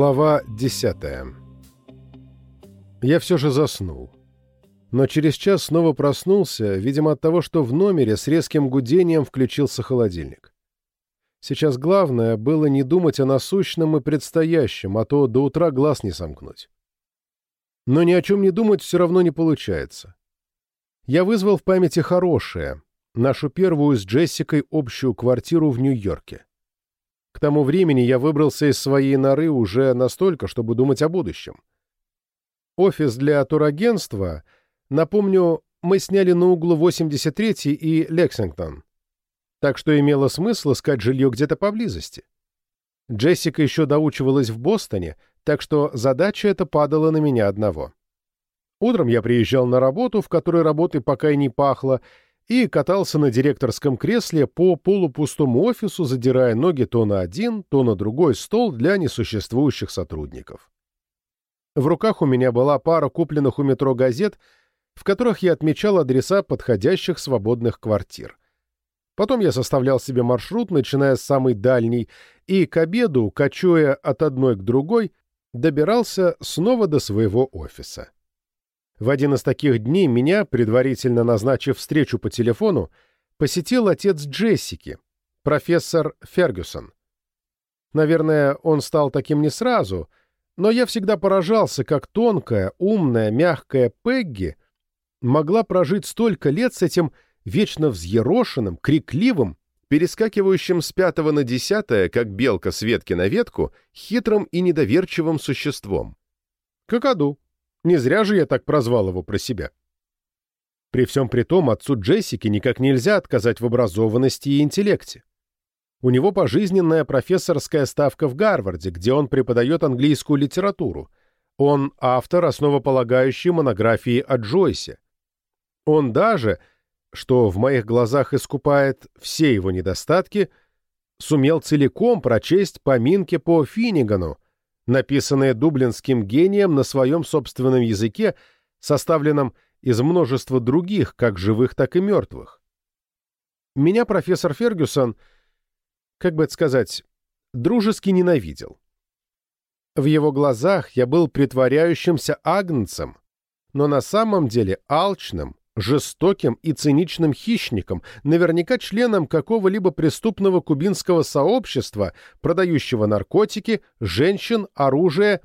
Глава 10 Я все же заснул. Но через час снова проснулся, видимо, от того, что в номере с резким гудением включился холодильник. Сейчас главное было не думать о насущном и предстоящем, а то до утра глаз не сомкнуть. Но ни о чем не думать все равно не получается. Я вызвал в памяти хорошее, нашу первую с Джессикой общую квартиру в Нью-Йорке. К тому времени я выбрался из своей норы уже настолько, чтобы думать о будущем. Офис для турагентства, напомню, мы сняли на углу 83 и Лексингтон, так что имело смысл искать жилье где-то поблизости. Джессика еще доучивалась в Бостоне, так что задача эта падала на меня одного. Утром я приезжал на работу, в которой работы пока и не пахло, и катался на директорском кресле по полупустому офису, задирая ноги то на один, то на другой стол для несуществующих сотрудников. В руках у меня была пара купленных у метро газет, в которых я отмечал адреса подходящих свободных квартир. Потом я составлял себе маршрут, начиная с самой дальней, и к обеду, кочуя от одной к другой, добирался снова до своего офиса. В один из таких дней меня, предварительно назначив встречу по телефону, посетил отец Джессики, профессор Фергюсон. Наверное, он стал таким не сразу, но я всегда поражался, как тонкая, умная, мягкая Пегги могла прожить столько лет с этим вечно взъерошенным, крикливым, перескакивающим с пятого на десятое, как белка с ветки на ветку, хитрым и недоверчивым существом. Какаду. Не зря же я так прозвал его про себя. При всем при том, отцу Джессики никак нельзя отказать в образованности и интеллекте. У него пожизненная профессорская ставка в Гарварде, где он преподает английскую литературу. Он автор основополагающей монографии о Джойсе. Он даже, что в моих глазах искупает все его недостатки, сумел целиком прочесть поминки по Финнигану, написанное дублинским гением на своем собственном языке, составленном из множества других, как живых, так и мертвых. Меня профессор Фергюсон, как бы это сказать, дружески ненавидел. В его глазах я был притворяющимся агнцем, но на самом деле алчным, жестоким и циничным хищником, наверняка членом какого-либо преступного кубинского сообщества, продающего наркотики, женщин, оружие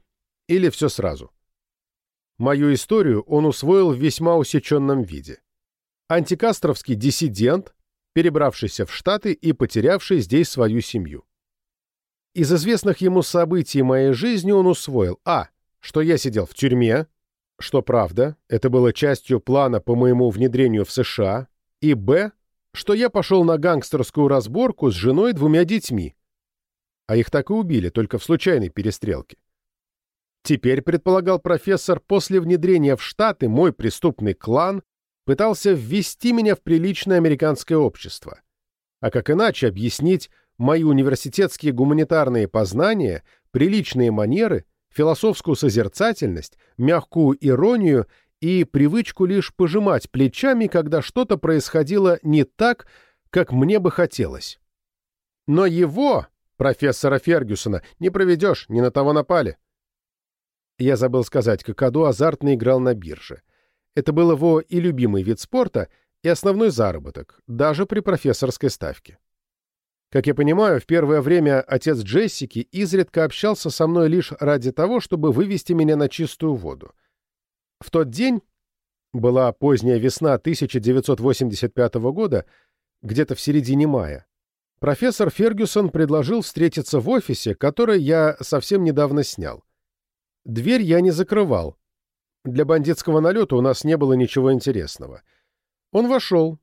или все сразу. Мою историю он усвоил в весьма усеченном виде. Антикастровский диссидент, перебравшийся в Штаты и потерявший здесь свою семью. Из известных ему событий моей жизни он усвоил а. что я сидел в тюрьме, что правда, это было частью плана по моему внедрению в США, и б, что я пошел на гангстерскую разборку с женой и двумя детьми. А их так и убили, только в случайной перестрелке. Теперь, предполагал профессор, после внедрения в Штаты мой преступный клан пытался ввести меня в приличное американское общество. А как иначе объяснить мои университетские гуманитарные познания, приличные манеры — философскую созерцательность, мягкую иронию и привычку лишь пожимать плечами, когда что-то происходило не так, как мне бы хотелось. Но его, профессора Фергюсона, не проведешь, не на того напали. Я забыл сказать, Какаду азартно играл на бирже. Это был его и любимый вид спорта, и основной заработок, даже при профессорской ставке. Как я понимаю, в первое время отец Джессики изредка общался со мной лишь ради того, чтобы вывести меня на чистую воду. В тот день, была поздняя весна 1985 года, где-то в середине мая, профессор Фергюсон предложил встретиться в офисе, который я совсем недавно снял. Дверь я не закрывал. Для бандитского налета у нас не было ничего интересного. Он вошел,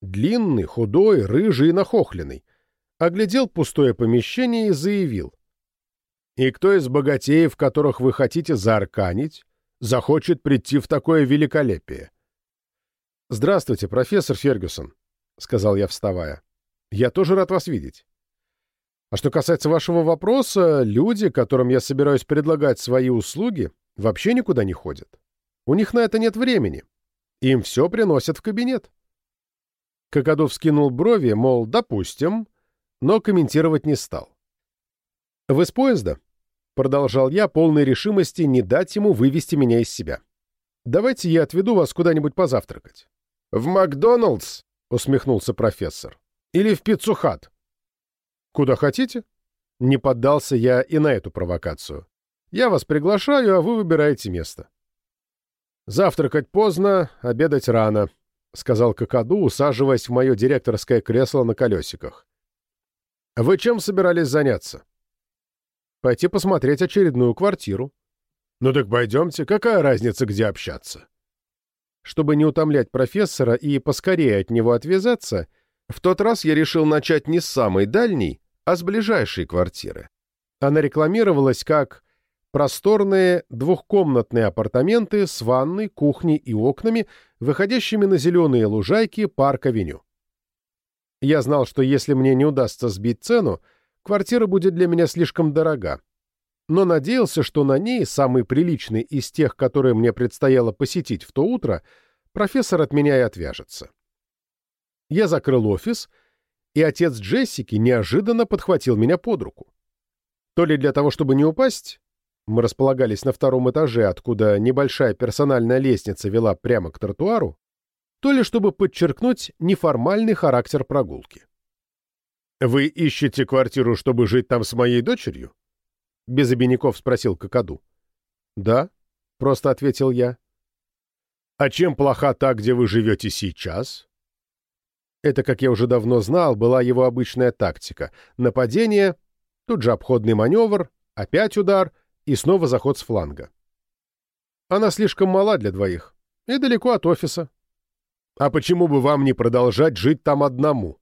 длинный, худой, рыжий и нахохленный, оглядел пустое помещение и заявил. «И кто из богатеев, которых вы хотите заарканить, захочет прийти в такое великолепие?» «Здравствуйте, профессор Фергюсон», — сказал я, вставая. «Я тоже рад вас видеть. А что касается вашего вопроса, люди, которым я собираюсь предлагать свои услуги, вообще никуда не ходят. У них на это нет времени. Им все приносят в кабинет». Кокодов скинул брови, мол, допустим, но комментировать не стал. «Вы с поезда?» продолжал я, полной решимости не дать ему вывести меня из себя. «Давайте я отведу вас куда-нибудь позавтракать». «В Макдоналдс?» — усмехнулся профессор. «Или в пиццухат?» «Куда хотите?» Не поддался я и на эту провокацию. «Я вас приглашаю, а вы выбираете место». «Завтракать поздно, обедать рано», — сказал Кокаду, усаживаясь в мое директорское кресло на колесиках. «Вы чем собирались заняться?» «Пойти посмотреть очередную квартиру». «Ну так пойдемте, какая разница, где общаться?» Чтобы не утомлять профессора и поскорее от него отвязаться, в тот раз я решил начать не с самой дальней, а с ближайшей квартиры. Она рекламировалась как просторные двухкомнатные апартаменты с ванной, кухней и окнами, выходящими на зеленые лужайки парк-авеню. Я знал, что если мне не удастся сбить цену, квартира будет для меня слишком дорога, но надеялся, что на ней, самый приличный из тех, которые мне предстояло посетить в то утро, профессор от меня и отвяжется. Я закрыл офис, и отец Джессики неожиданно подхватил меня под руку. То ли для того, чтобы не упасть, мы располагались на втором этаже, откуда небольшая персональная лестница вела прямо к тротуару, то ли чтобы подчеркнуть неформальный характер прогулки. «Вы ищете квартиру, чтобы жить там с моей дочерью?» — без обиняков спросил Кокаду. «Да», — просто ответил я. «А чем плоха та, где вы живете сейчас?» Это, как я уже давно знал, была его обычная тактика. Нападение, тут же обходный маневр, опять удар и снова заход с фланга. Она слишком мала для двоих и далеко от офиса. А почему бы вам не продолжать жить там одному?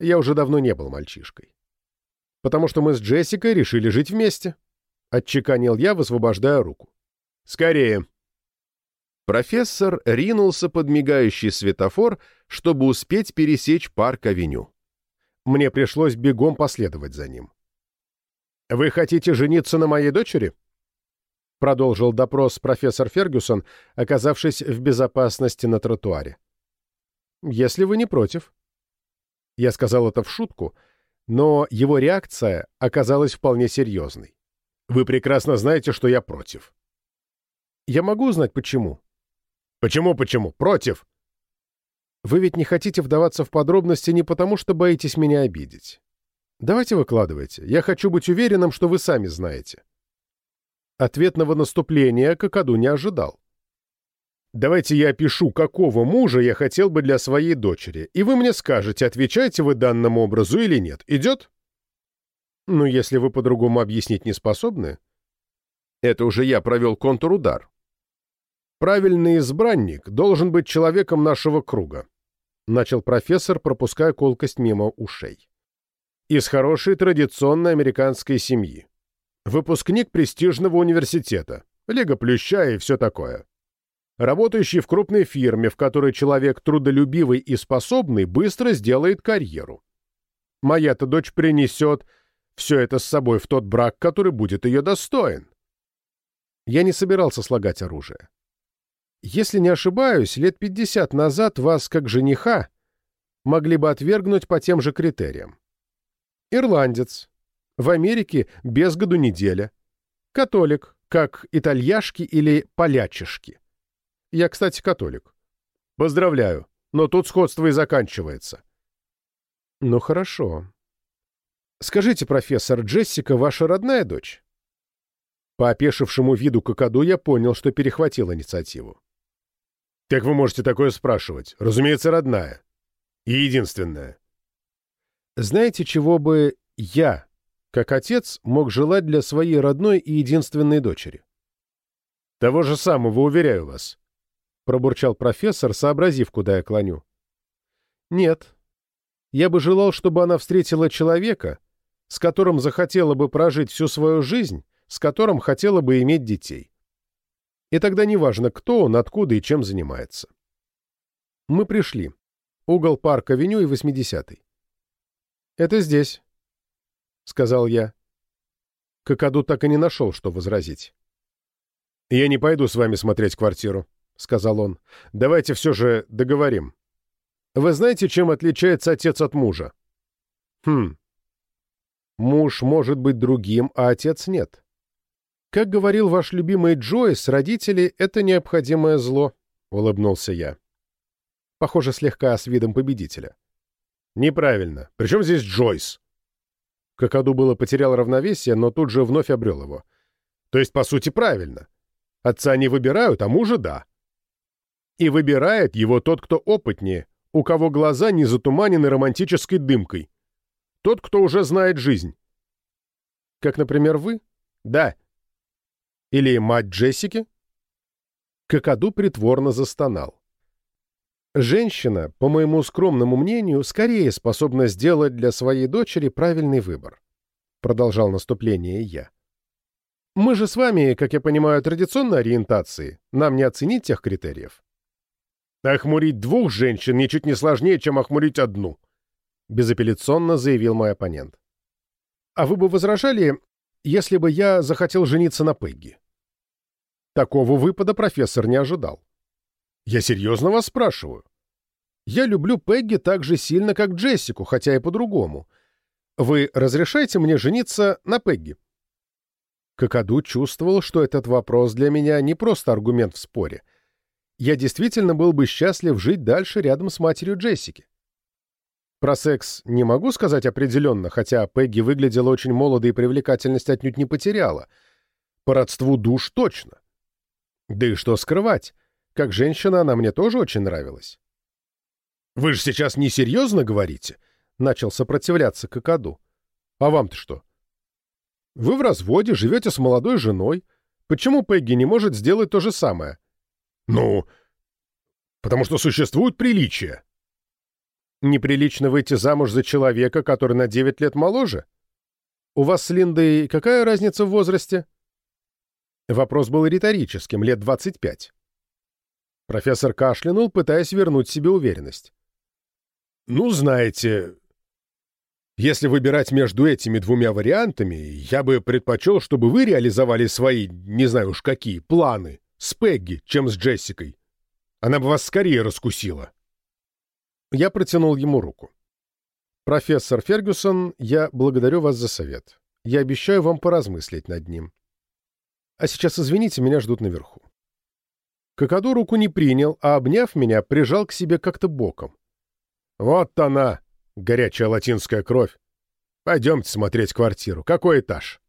Я уже давно не был мальчишкой потому что мы с Джессикой решили жить вместе», — отчеканил я, высвобождая руку. «Скорее!» Профессор ринулся под мигающий светофор, чтобы успеть пересечь парк-авеню. Мне пришлось бегом последовать за ним. «Вы хотите жениться на моей дочери?» Продолжил допрос профессор Фергюсон, оказавшись в безопасности на тротуаре. «Если вы не против». Я сказал это в шутку, — но его реакция оказалась вполне серьезной. «Вы прекрасно знаете, что я против». «Я могу узнать, почему?» «Почему-почему? Против!» «Вы ведь не хотите вдаваться в подробности не потому, что боитесь меня обидеть. Давайте выкладывайте. Я хочу быть уверенным, что вы сами знаете». Ответного наступления Кокаду не ожидал. Давайте я опишу, какого мужа я хотел бы для своей дочери, и вы мне скажете, отвечаете вы данному образу или нет. Идет? Ну, если вы по-другому объяснить не способны. Это уже я провел контрудар. Правильный избранник должен быть человеком нашего круга, начал профессор, пропуская колкость мимо ушей. Из хорошей традиционной американской семьи. Выпускник престижного университета, Лига Плюща и все такое работающий в крупной фирме, в которой человек трудолюбивый и способный быстро сделает карьеру. Моя-то дочь принесет все это с собой в тот брак, который будет ее достоин. Я не собирался слагать оружие. Если не ошибаюсь, лет пятьдесят назад вас, как жениха, могли бы отвергнуть по тем же критериям. Ирландец. В Америке без году неделя. Католик, как итальяшки или полячишки. Я, кстати, католик. Поздравляю, но тут сходство и заканчивается. Ну, хорошо. Скажите, профессор, Джессика ваша родная дочь? По опешившему виду Кокаду я понял, что перехватил инициативу. Как вы можете такое спрашивать? Разумеется, родная. И единственная. Знаете, чего бы я, как отец, мог желать для своей родной и единственной дочери? Того же самого, уверяю вас пробурчал профессор, сообразив, куда я клоню. Нет. Я бы желал, чтобы она встретила человека, с которым захотела бы прожить всю свою жизнь, с которым хотела бы иметь детей. И тогда неважно, кто он, откуда и чем занимается. Мы пришли. Угол парк-авеню и 80-й. «Это здесь», — сказал я. Кокаду так и не нашел, что возразить. «Я не пойду с вами смотреть квартиру», — сказал он. «Давайте все же договорим. Вы знаете, чем отличается отец от мужа?» «Хм. Муж может быть другим, а отец нет. Как говорил ваш любимый Джойс, родители — это необходимое зло, — улыбнулся я. Похоже, слегка с видом победителя. Неправильно. Причем здесь Джойс? Какаду было потерял равновесие, но тут же вновь обрел его. То есть, по сути, правильно. Отца не выбирают, а мужа — да. И выбирает его тот, кто опытнее, у кого глаза не затуманены романтической дымкой. Тот, кто уже знает жизнь. Как, например, вы? Да. Или мать Джессики? Какаду притворно застонал. Женщина, по моему скромному мнению, скорее способна сделать для своей дочери правильный выбор. Продолжал наступление я. Мы же с вами, как я понимаю, традиционной ориентации. Нам не оценить тех критериев. Охмурить двух женщин ничуть не сложнее, чем охмурить одну, безапелляционно заявил мой оппонент. А вы бы возражали, если бы я захотел жениться на Пегги? Такого выпада профессор не ожидал. Я серьезно вас спрашиваю. Я люблю Пегги так же сильно, как Джессику, хотя и по-другому. Вы разрешаете мне жениться на Пегги? Какаду чувствовал, что этот вопрос для меня не просто аргумент в споре. Я действительно был бы счастлив жить дальше рядом с матерью Джессики. Про секс не могу сказать определенно, хотя Пегги выглядела очень молодо и привлекательность отнюдь не потеряла. По родству душ точно. Да и что скрывать, как женщина она мне тоже очень нравилась. «Вы же сейчас несерьезно говорите?» — начал сопротивляться Кокоду. «А вам-то что?» «Вы в разводе, живете с молодой женой. Почему Пегги не может сделать то же самое?» «Ну, потому что существуют приличия». Неприлично выйти замуж за человека, который на 9 лет моложе? У вас с Линдой какая разница в возрасте? Вопрос был риторическим, лет 25. Профессор кашлянул, пытаясь вернуть себе уверенность. «Ну, знаете, если выбирать между этими двумя вариантами, я бы предпочел, чтобы вы реализовали свои, не знаю уж какие, планы с Пегги, чем с Джессикой. Она бы вас скорее раскусила». Я протянул ему руку. «Профессор Фергюсон, я благодарю вас за совет. Я обещаю вам поразмыслить над ним. А сейчас, извините, меня ждут наверху». Какаду руку не принял, а, обняв меня, прижал к себе как-то боком. «Вот она, горячая латинская кровь. Пойдемте смотреть квартиру. Какой этаж?»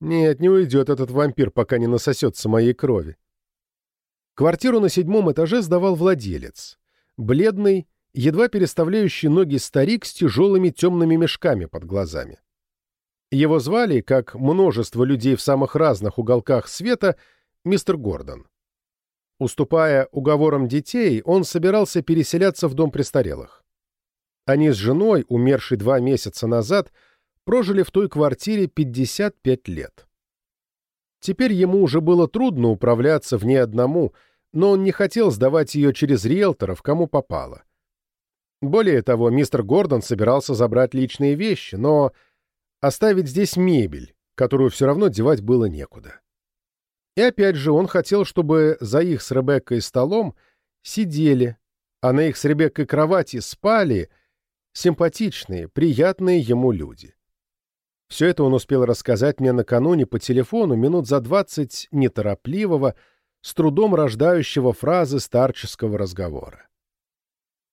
«Нет, не уйдет этот вампир, пока не насосется моей крови». Квартиру на седьмом этаже сдавал владелец бледный, едва переставляющий ноги старик с тяжелыми темными мешками под глазами. Его звали, как множество людей в самых разных уголках света, мистер Гордон. Уступая уговорам детей, он собирался переселяться в дом престарелых. Они с женой, умершей два месяца назад, прожили в той квартире 55 лет. Теперь ему уже было трудно управляться в ней одному – но он не хотел сдавать ее через риэлторов, кому попало. Более того, мистер Гордон собирался забрать личные вещи, но оставить здесь мебель, которую все равно девать было некуда. И опять же, он хотел, чтобы за их с Ребеккой столом сидели, а на их с Ребеккой кровати спали симпатичные, приятные ему люди. Все это он успел рассказать мне накануне по телефону минут за двадцать неторопливого, с трудом рождающего фразы старческого разговора.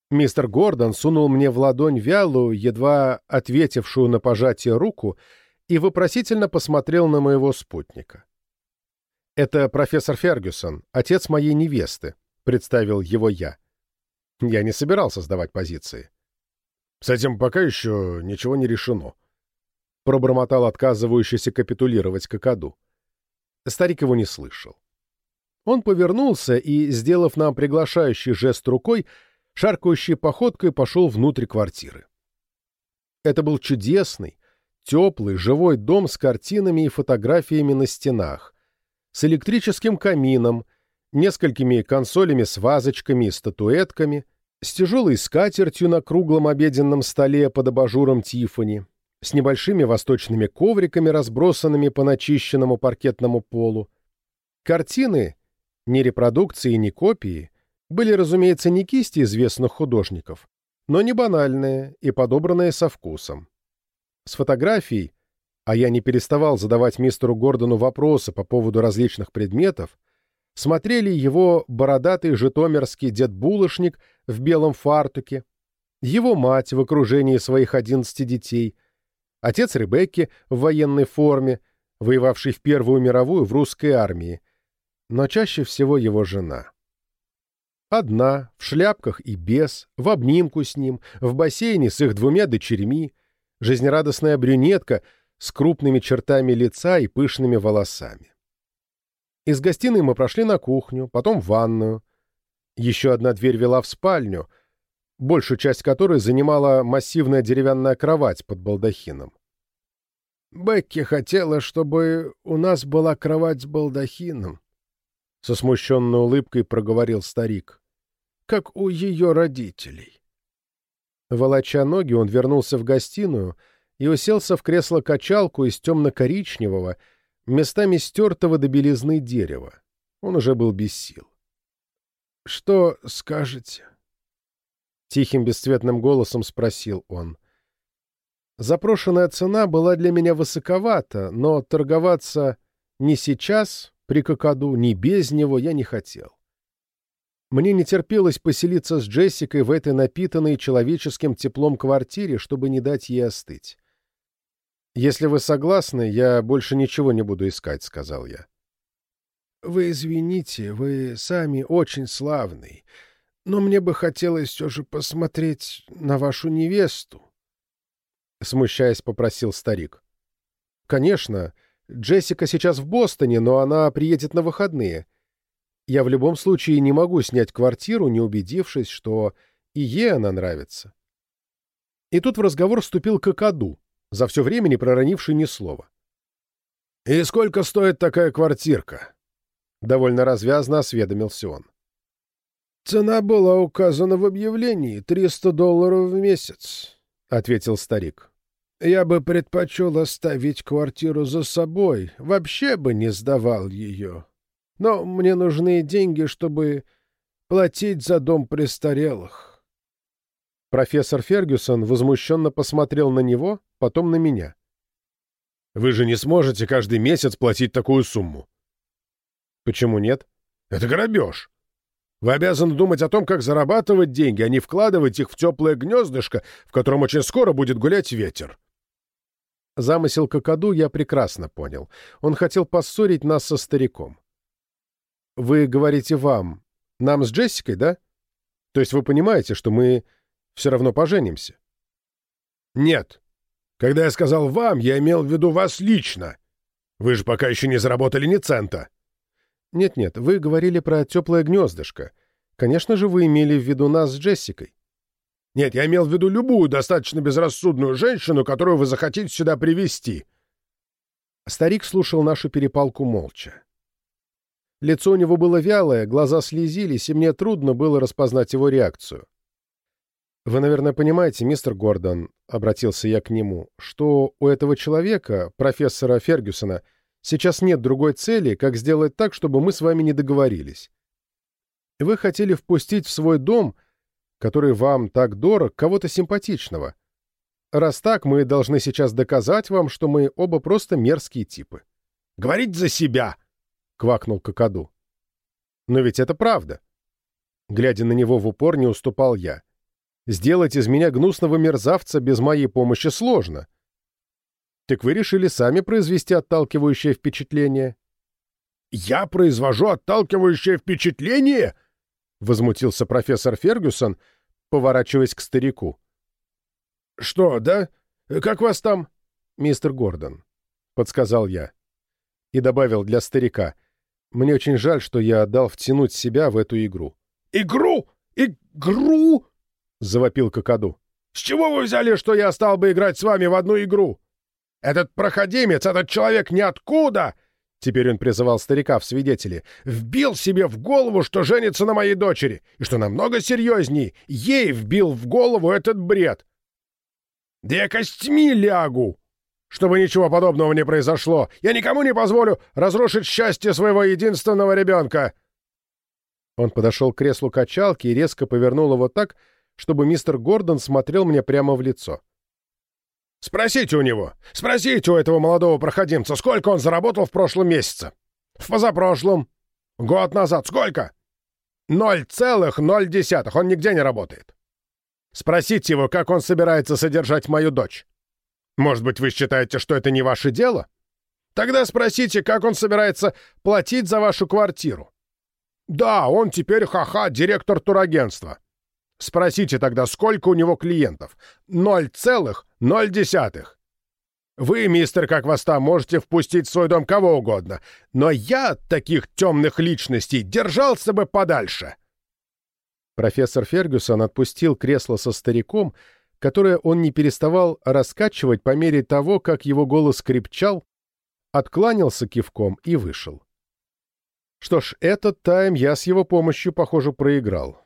Мистер Гордон сунул мне в ладонь вялую, едва ответившую на пожатие руку, и вопросительно посмотрел на моего спутника. «Это профессор Фергюсон, отец моей невесты», — представил его я. Я не собирался сдавать позиции. «С этим пока еще ничего не решено», — пробормотал отказывающийся капитулировать Кокоду. Старик его не слышал. Он повернулся и, сделав нам приглашающий жест рукой, шаркающей походкой пошел внутрь квартиры. Это был чудесный, теплый, живой дом с картинами и фотографиями на стенах, с электрическим камином, несколькими консолями с вазочками и статуэтками, с тяжелой скатертью на круглом обеденном столе под абажуром Тифани, с небольшими восточными ковриками, разбросанными по начищенному паркетному полу. Картины ни репродукции, ни копии были, разумеется, не кисти известных художников, но не банальные и подобранные со вкусом. С фотографией, а я не переставал задавать мистеру Гордону вопросы по поводу различных предметов, смотрели его бородатый житомирский дед-булочник в белом фартуке, его мать в окружении своих одиннадцати детей, отец Ребекки в военной форме, воевавший в Первую мировую в русской армии, но чаще всего его жена. Одна, в шляпках и без, в обнимку с ним, в бассейне с их двумя дочерьми, жизнерадостная брюнетка с крупными чертами лица и пышными волосами. Из гостиной мы прошли на кухню, потом в ванную. Еще одна дверь вела в спальню, большую часть которой занимала массивная деревянная кровать под балдахином. «Бекки хотела, чтобы у нас была кровать с балдахином», — со смущенной улыбкой проговорил старик, — «как у ее родителей». Волоча ноги, он вернулся в гостиную и уселся в кресло-качалку из темно-коричневого, местами стертого до белизны дерева. Он уже был без сил. «Что скажете?» Тихим бесцветным голосом спросил он. Запрошенная цена была для меня высоковата, но торговаться ни сейчас, при какаду, ни без него я не хотел. Мне не терпелось поселиться с Джессикой в этой напитанной человеческим теплом квартире, чтобы не дать ей остыть. «Если вы согласны, я больше ничего не буду искать», — сказал я. «Вы извините, вы сами очень славный, но мне бы хотелось все же посмотреть на вашу невесту», — смущаясь, попросил старик. «Конечно, Джессика сейчас в Бостоне, но она приедет на выходные. Я в любом случае не могу снять квартиру, не убедившись, что и ей она нравится». И тут в разговор вступил Кокаду за все время не проронивший ни слова. «И сколько стоит такая квартирка?» Довольно развязно осведомился он. «Цена была указана в объявлении — триста долларов в месяц», — ответил старик. «Я бы предпочел оставить квартиру за собой, вообще бы не сдавал ее. Но мне нужны деньги, чтобы платить за дом престарелых». Профессор Фергюсон возмущенно посмотрел на него, потом на меня. «Вы же не сможете каждый месяц платить такую сумму». «Почему нет?» «Это грабеж. Вы обязаны думать о том, как зарабатывать деньги, а не вкладывать их в теплое гнездышко, в котором очень скоро будет гулять ветер». Замысел Кокоду я прекрасно понял. Он хотел поссорить нас со стариком. «Вы говорите вам, нам с Джессикой, да? То есть вы понимаете, что мы все равно поженимся. Нет. Когда я сказал «вам», я имел в виду вас лично. Вы же пока еще не заработали ни цента. Нет-нет, вы говорили про теплое гнездышко. Конечно же, вы имели в виду нас с Джессикой. Нет, я имел в виду любую достаточно безрассудную женщину, которую вы захотите сюда привести. Старик слушал нашу перепалку молча. Лицо у него было вялое, глаза слезились, и мне трудно было распознать его реакцию. «Вы, наверное, понимаете, мистер Гордон», — обратился я к нему, «что у этого человека, профессора Фергюсона, сейчас нет другой цели, как сделать так, чтобы мы с вами не договорились. Вы хотели впустить в свой дом, который вам так дорог, кого-то симпатичного. Раз так, мы должны сейчас доказать вам, что мы оба просто мерзкие типы». «Говорить за себя!» — квакнул Кокоду. «Но ведь это правда». Глядя на него в упор, не уступал я. Сделать из меня гнусного мерзавца без моей помощи сложно. Так вы решили сами произвести отталкивающее впечатление? «Я произвожу отталкивающее впечатление?» — возмутился профессор Фергюсон, поворачиваясь к старику. «Что, да? Как вас там?» «Мистер Гордон», — подсказал я. И добавил для старика. «Мне очень жаль, что я дал втянуть себя в эту игру». «Игру? Игру?» — завопил Кокоду. «С чего вы взяли, что я стал бы играть с вами в одну игру? Этот проходимец, этот человек ниоткуда!» Теперь он призывал старика в свидетели. «Вбил себе в голову, что женится на моей дочери, и что намного серьезней, ей вбил в голову этот бред. Да я костьми лягу, чтобы ничего подобного не произошло. Я никому не позволю разрушить счастье своего единственного ребенка!» Он подошел к креслу качалки и резко повернул его так, чтобы мистер Гордон смотрел мне прямо в лицо. Спросите у него, спросите у этого молодого проходимца, сколько он заработал в прошлом месяце. В позапрошлом. Год назад. Сколько? Ноль целых ноль десятых. Он нигде не работает. Спросите его, как он собирается содержать мою дочь. Может быть, вы считаете, что это не ваше дело? Тогда спросите, как он собирается платить за вашу квартиру. Да, он теперь ха-ха, директор турагентства. Спросите тогда, сколько у него клиентов. Ноль целых ноль десятых. Вы, мистер, как вас там, можете впустить в свой дом кого угодно, но я от таких темных личностей держался бы подальше. Профессор Фергюсон отпустил кресло со стариком, которое он не переставал раскачивать по мере того, как его голос крепчал, откланялся кивком и вышел. Что ж, этот тайм я с его помощью, похоже, проиграл.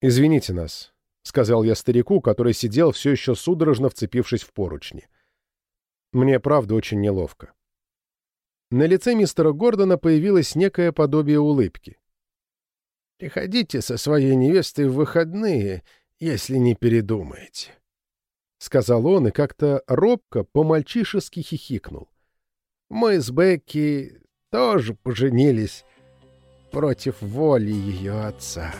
«Извините нас», — сказал я старику, который сидел все еще судорожно вцепившись в поручни. Мне, правда, очень неловко. На лице мистера Гордона появилось некое подобие улыбки. «Приходите со своей невестой в выходные, если не передумаете», — сказал он и как-то робко, по-мальчишески хихикнул. «Мы с Бекки тоже поженились против воли ее отца».